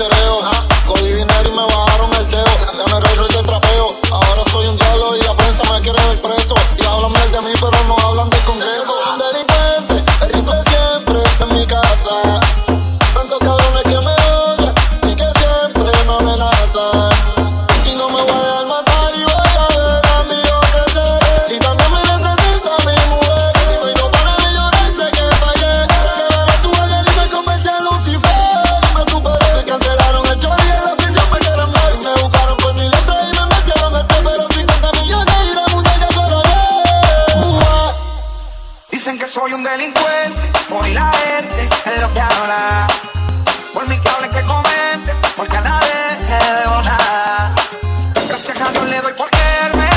choreo, soy un delincuente, por la gente es lo que habla. Por mi que que comente, porque a nadie le debo nada. Gracias a Dios le doy por él